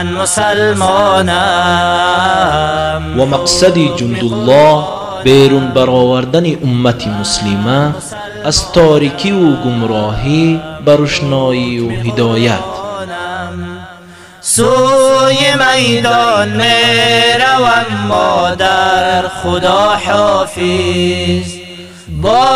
من مسلمانم. و مقصد جندالله بیرون برآوردن امت مسلمه از تاریکی و گمراهی برشنایی و هدایت. سوی میدان می‌روم مادر خدا حافظ. با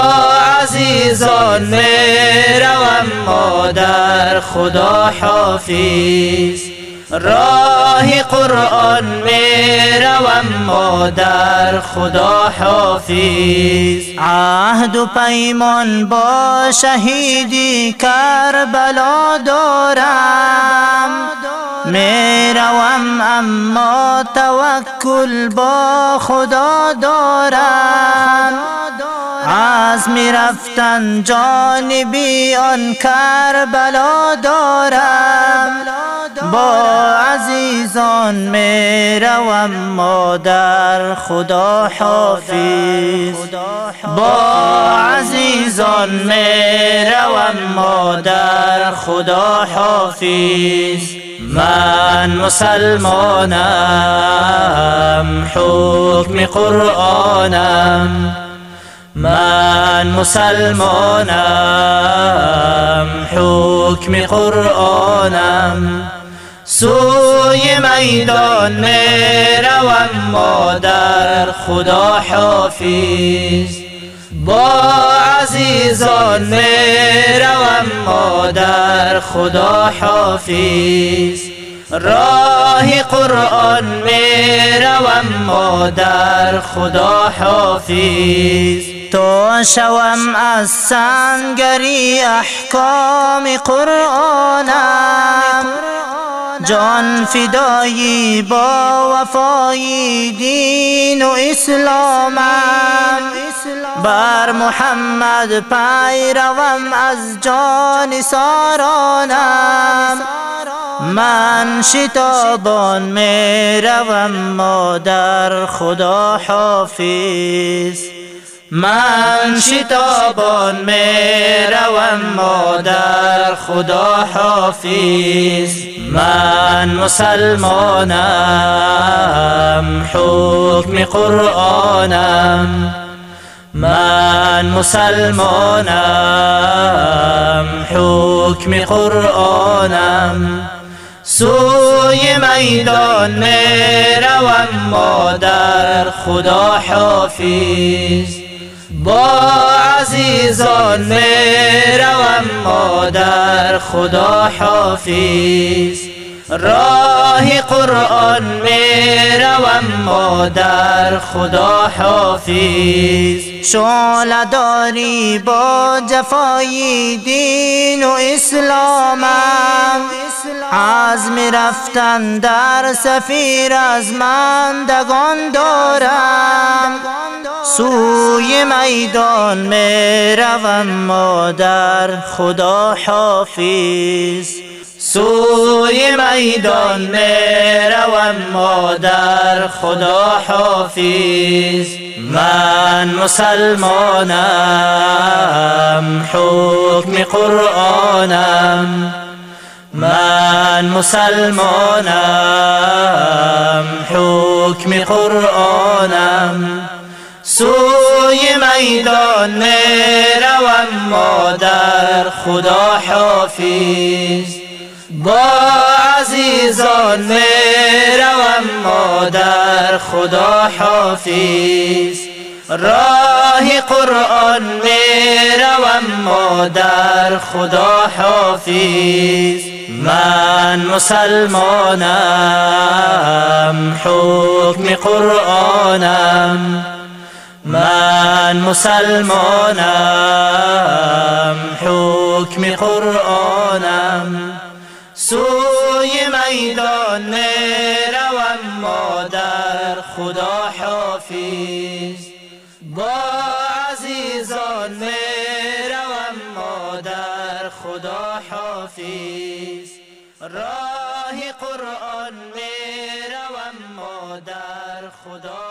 عزیزان می‌روم مادر خدا حافظ. راه قرآن می‌روم مادر خدا حافظ. عهد و پیمان با شهیدی کربلا دارم. می‌روم اما توکل با خدا دارم. از می‌رفتن جانبی آن کربلا دارم. با عزیزان می‌روم مادر خدا حافظ. با عزیزان می‌روم مادر خدا حافظ. من مسلمانم حکم قرآنم. من مسلمانم حکم قرآنم. سوی میدان می‌روم مادر خدا حافظ. با عزیزان می‌روم مادر خدا حافظ. راه قرآن می‌روم مادر خدا حافظ. تو شوم از سنگری احکام قرآنم. جان فدایی با وفای دین و اسلامم. بر محمد پیروم از جان سارانم. من شتابان می‌روم مادر خدا حافظ. من شتابان می‌روم مادر خدا حافظ. من مسلمانم حکم قرآنم. من مسلمانم حکم قرآنم. سوی میدان می‌روم مادر خدا حافظ. با عزیزان می‌روم مادر خدا حافظ. راه قرآن می‌روم مادر خدا حافظ. شعله داری با جفای دین و اسلامم از رفتن در سفیر از مندگان دارم. سوی میدان می‌روم مادر خدا حافظ. سوی میدان می‌روم مادر خدا حافظ. من مسلمانم حکم قرآنم. من مسلمانم حکم قرآنم. سوی میدان می‌روم مادر خدا حافظ. با عزیزان می‌روم مادر خدا حافظ. راه قرآن می‌روم مادر خدا حافظ. من مسلمانم حکم قرآنم. من مسلمانم حکم قرآنم. سوی میدان می‌روم مادر خدا حافظ. با عزیزان می‌روم مادر خدا حافظ. راه قرآن می‌روم مادر خدا